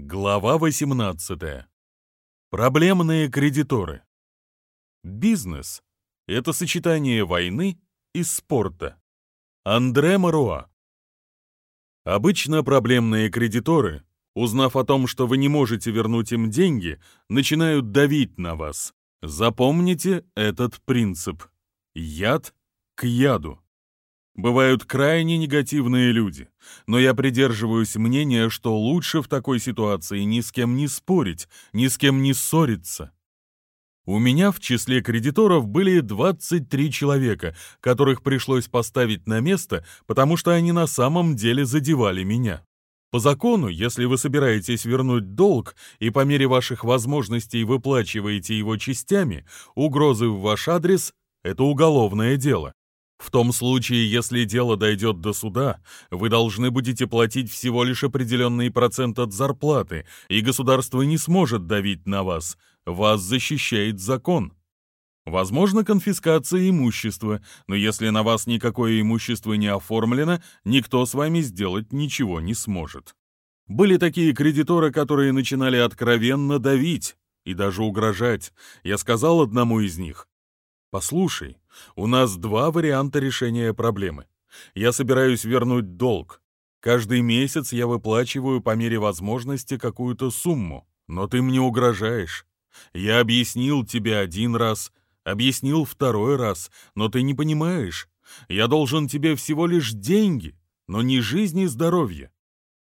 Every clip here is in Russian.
Глава 18. Проблемные кредиторы. Бизнес — это сочетание войны и спорта. Андре Маруа. Обычно проблемные кредиторы, узнав о том, что вы не можете вернуть им деньги, начинают давить на вас. Запомните этот принцип. Яд к яду. Бывают крайне негативные люди, но я придерживаюсь мнения, что лучше в такой ситуации ни с кем не спорить, ни с кем не ссориться. У меня в числе кредиторов были 23 человека, которых пришлось поставить на место, потому что они на самом деле задевали меня. По закону, если вы собираетесь вернуть долг и по мере ваших возможностей выплачиваете его частями, угрозы в ваш адрес – это уголовное дело. В том случае, если дело дойдет до суда, вы должны будете платить всего лишь определенный процент от зарплаты, и государство не сможет давить на вас. Вас защищает закон. Возможно, конфискация имущества, но если на вас никакое имущество не оформлено, никто с вами сделать ничего не сможет. Были такие кредиторы, которые начинали откровенно давить и даже угрожать. Я сказал одному из них, «Послушай, у нас два варианта решения проблемы. Я собираюсь вернуть долг. Каждый месяц я выплачиваю по мере возможности какую-то сумму, но ты мне угрожаешь. Я объяснил тебе один раз, объяснил второй раз, но ты не понимаешь. Я должен тебе всего лишь деньги, но не жизнь и здоровье.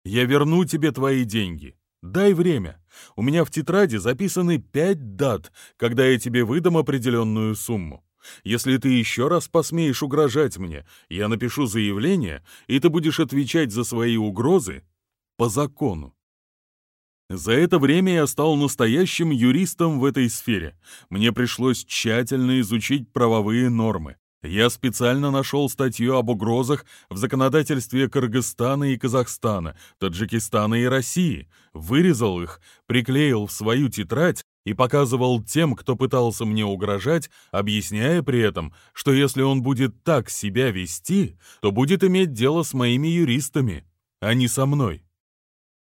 Я верну тебе твои деньги. Дай время. У меня в тетради записаны пять дат, когда я тебе выдам определенную сумму. Если ты еще раз посмеешь угрожать мне, я напишу заявление, и ты будешь отвечать за свои угрозы по закону. За это время я стал настоящим юристом в этой сфере. Мне пришлось тщательно изучить правовые нормы. Я специально нашел статью об угрозах в законодательстве Кыргызстана и Казахстана, Таджикистана и России, вырезал их, приклеил в свою тетрадь и показывал тем, кто пытался мне угрожать, объясняя при этом, что если он будет так себя вести, то будет иметь дело с моими юристами, а не со мной.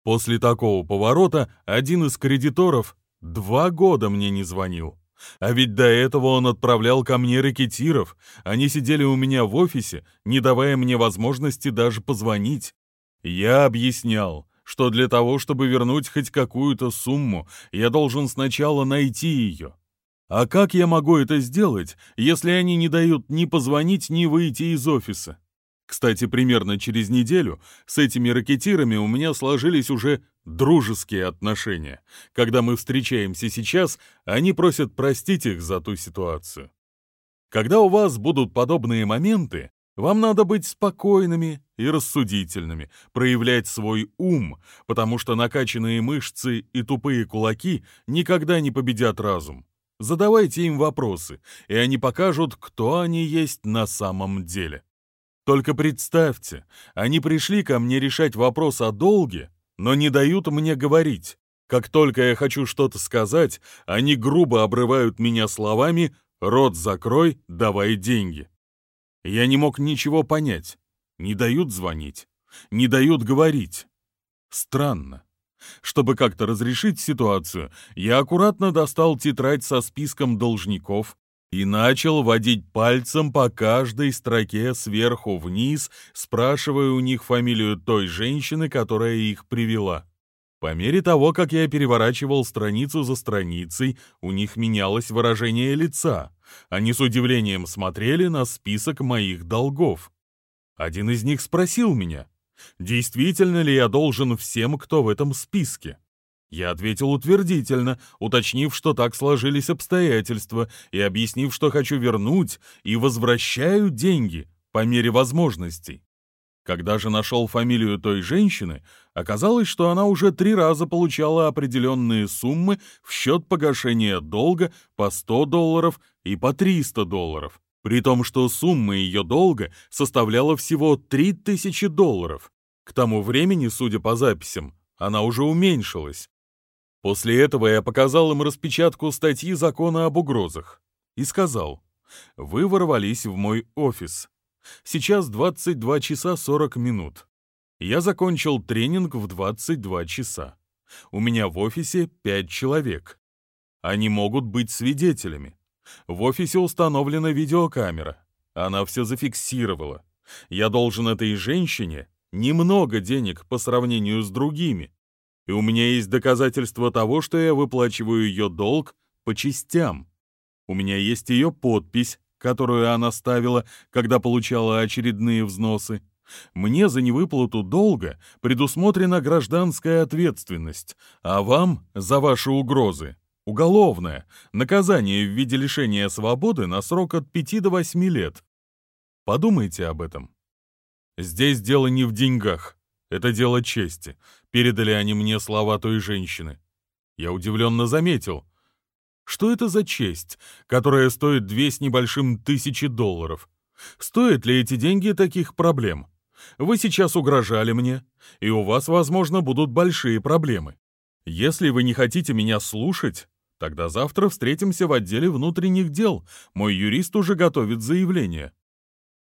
После такого поворота один из кредиторов два года мне не звонил. А ведь до этого он отправлял ко мне ракетиров. Они сидели у меня в офисе, не давая мне возможности даже позвонить. Я объяснял, что для того, чтобы вернуть хоть какую-то сумму, я должен сначала найти ее. А как я могу это сделать, если они не дают ни позвонить, ни выйти из офиса? Кстати, примерно через неделю с этими ракетирами у меня сложились уже дружеские отношения. Когда мы встречаемся сейчас, они просят простить их за ту ситуацию. Когда у вас будут подобные моменты, вам надо быть спокойными и рассудительными, проявлять свой ум, потому что накачанные мышцы и тупые кулаки никогда не победят разум. Задавайте им вопросы, и они покажут, кто они есть на самом деле. Только представьте, они пришли ко мне решать вопрос о долге, но не дают мне говорить. Как только я хочу что-то сказать, они грубо обрывают меня словами «рот закрой, давай деньги». Я не мог ничего понять. Не дают звонить, не дают говорить. Странно. Чтобы как-то разрешить ситуацию, я аккуратно достал тетрадь со списком должников и начал водить пальцем по каждой строке сверху вниз, спрашивая у них фамилию той женщины, которая их привела. По мере того, как я переворачивал страницу за страницей, у них менялось выражение лица. Они с удивлением смотрели на список моих долгов. Один из них спросил меня, действительно ли я должен всем, кто в этом списке. Я ответил утвердительно, уточнив, что так сложились обстоятельства, и объяснив, что хочу вернуть и возвращаю деньги по мере возможностей. Когда же нашел фамилию той женщины, оказалось, что она уже три раза получала определенные суммы в счет погашения долга по 100 долларов и по 300 долларов, при том, что сумма ее долга составляла всего 3000 долларов. К тому времени, судя по записям, она уже уменьшилась. После этого я показал им распечатку статьи закона об угрозах и сказал, «Вы ворвались в мой офис, Сейчас 22 часа 40 минут. Я закончил тренинг в 22 часа. У меня в офисе пять человек. Они могут быть свидетелями. В офисе установлена видеокамера. Она все зафиксировала. Я должен этой женщине немного денег по сравнению с другими. И у меня есть доказательства того, что я выплачиваю ее долг по частям. У меня есть ее подпись, которую она ставила, когда получала очередные взносы. Мне за невыплату долга предусмотрена гражданская ответственность, а вам за ваши угрозы уголовное, наказание в виде лишения свободы на срок от 5 до 8 лет. Подумайте об этом. Здесь дело не в деньгах, это дело чести. Передали они мне слова той женщины. Я удивленно заметил. Что это за честь, которая стоит две с небольшим тысячи долларов? Стоят ли эти деньги таких проблем? Вы сейчас угрожали мне, и у вас, возможно, будут большие проблемы. Если вы не хотите меня слушать, тогда завтра встретимся в отделе внутренних дел. Мой юрист уже готовит заявление».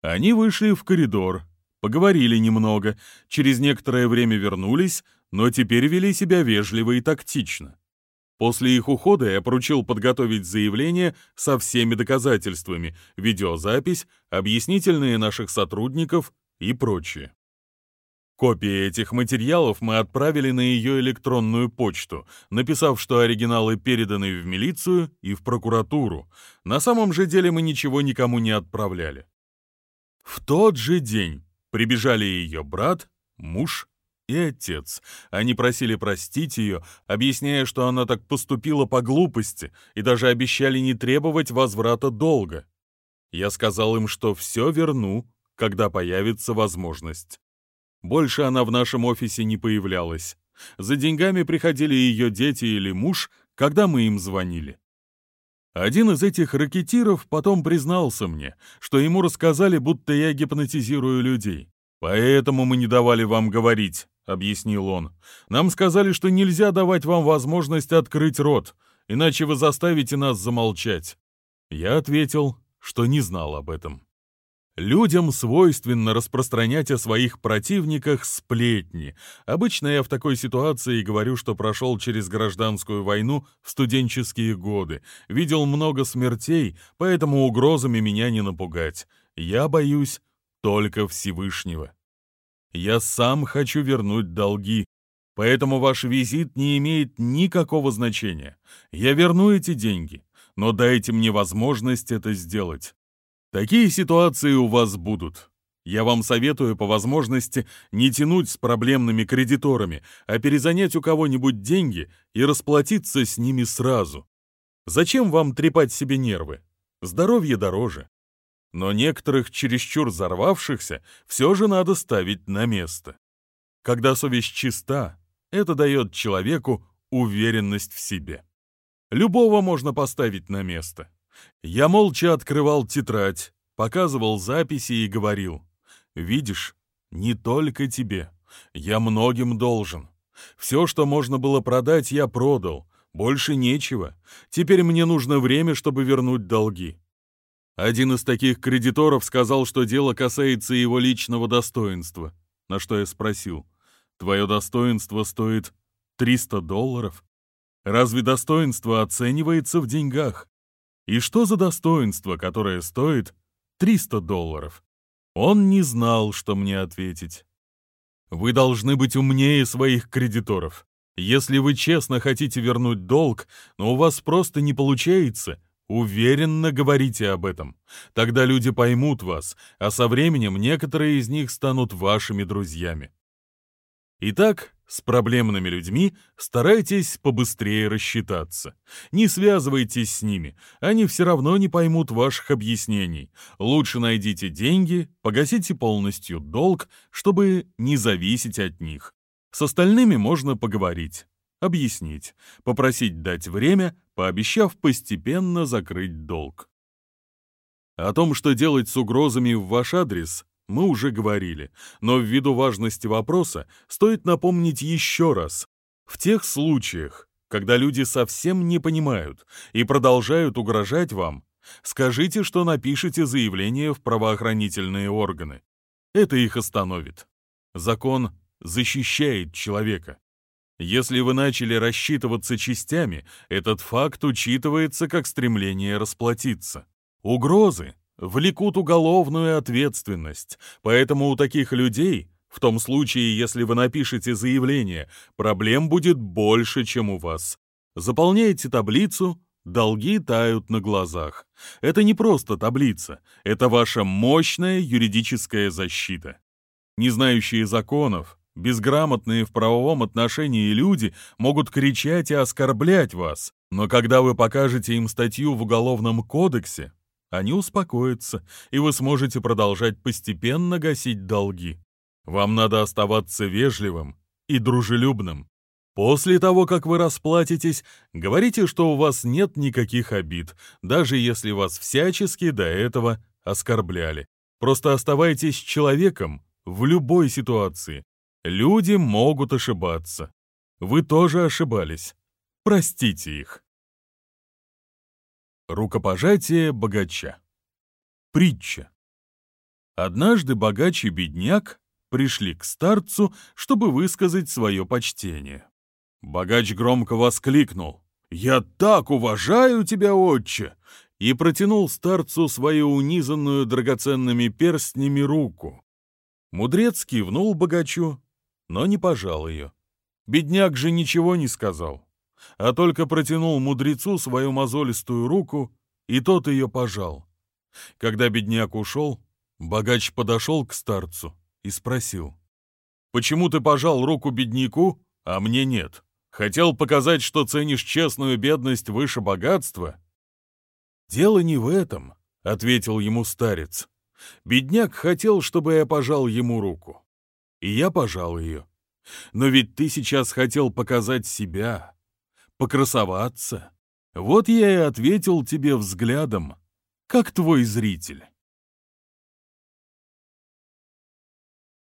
Они вышли в коридор, поговорили немного, через некоторое время вернулись, но теперь вели себя вежливо и тактично. После их ухода я поручил подготовить заявление со всеми доказательствами, видеозапись, объяснительные наших сотрудников и прочее. Копии этих материалов мы отправили на ее электронную почту, написав, что оригиналы переданы в милицию и в прокуратуру. На самом же деле мы ничего никому не отправляли. В тот же день прибежали ее брат, муж и отец. Они просили простить ее, объясняя, что она так поступила по глупости, и даже обещали не требовать возврата долга. Я сказал им, что все верну, когда появится возможность. Больше она в нашем офисе не появлялась. За деньгами приходили ее дети или муж, когда мы им звонили. Один из этих ракетиров потом признался мне, что ему рассказали, будто я гипнотизирую людей. «Поэтому мы не давали вам говорить», — объяснил он. «Нам сказали, что нельзя давать вам возможность открыть рот, иначе вы заставите нас замолчать». Я ответил, что не знал об этом. Людям свойственно распространять о своих противниках сплетни. Обычно я в такой ситуации говорю, что прошел через гражданскую войну в студенческие годы, видел много смертей, поэтому угрозами меня не напугать. Я боюсь только Всевышнего. Я сам хочу вернуть долги, поэтому ваш визит не имеет никакого значения. Я верну эти деньги, но дайте мне возможность это сделать. Такие ситуации у вас будут. Я вам советую по возможности не тянуть с проблемными кредиторами, а перезанять у кого-нибудь деньги и расплатиться с ними сразу. Зачем вам трепать себе нервы? Здоровье дороже. Но некоторых чересчур взорвавшихся все же надо ставить на место. Когда совесть чиста, это дает человеку уверенность в себе. Любого можно поставить на место. Я молча открывал тетрадь, показывал записи и говорил, «Видишь, не только тебе. Я многим должен. Все, что можно было продать, я продал. Больше нечего. Теперь мне нужно время, чтобы вернуть долги». Один из таких кредиторов сказал, что дело касается его личного достоинства. На что я спросил, «Твое достоинство стоит 300 долларов? Разве достоинство оценивается в деньгах? И что за достоинство, которое стоит 300 долларов? Он не знал, что мне ответить. Вы должны быть умнее своих кредиторов. Если вы честно хотите вернуть долг, но у вас просто не получается, уверенно говорите об этом. Тогда люди поймут вас, а со временем некоторые из них станут вашими друзьями. Итак, с проблемными людьми старайтесь побыстрее рассчитаться. Не связывайтесь с ними, они все равно не поймут ваших объяснений. Лучше найдите деньги, погасите полностью долг, чтобы не зависеть от них. С остальными можно поговорить, объяснить, попросить дать время, пообещав постепенно закрыть долг. О том, что делать с угрозами в ваш адрес, мы уже говорили, но ввиду важности вопроса стоит напомнить еще раз. В тех случаях, когда люди совсем не понимают и продолжают угрожать вам, скажите, что напишите заявление в правоохранительные органы. Это их остановит. Закон защищает человека. Если вы начали рассчитываться частями, этот факт учитывается как стремление расплатиться. Угрозы влекут уголовную ответственность, поэтому у таких людей, в том случае, если вы напишете заявление, проблем будет больше, чем у вас. Заполняете таблицу, долги тают на глазах. Это не просто таблица, это ваша мощная юридическая защита. Не знающие законов, безграмотные в правовом отношении люди могут кричать и оскорблять вас, но когда вы покажете им статью в Уголовном кодексе, они успокоятся, и вы сможете продолжать постепенно гасить долги. Вам надо оставаться вежливым и дружелюбным. После того, как вы расплатитесь, говорите, что у вас нет никаких обид, даже если вас всячески до этого оскорбляли. Просто оставайтесь человеком в любой ситуации. Люди могут ошибаться. Вы тоже ошибались. Простите их. Рукопожатие богача. Притча. Однажды богач и бедняк пришли к старцу, чтобы высказать свое почтение. Богач громко воскликнул «Я так уважаю тебя, отче!» и протянул старцу свою унизанную драгоценными перстнями руку. Мудрец кивнул богачу, но не пожал ее. Бедняк же ничего не сказал, а только протянул мудрецу свою мозолистую руку, и тот ее пожал. Когда бедняк ушел, богач подошел к старцу и спросил, «Почему ты пожал руку бедняку, а мне нет?» Хотел показать, что ценишь честную бедность выше богатства? Дело не в этом, ответил ему старец. Бедняк хотел, чтобы я пожал ему руку. И я пожал ее. Но ведь ты сейчас хотел показать себя, покрасоваться. Вот я и ответил тебе взглядом, как твой зритель.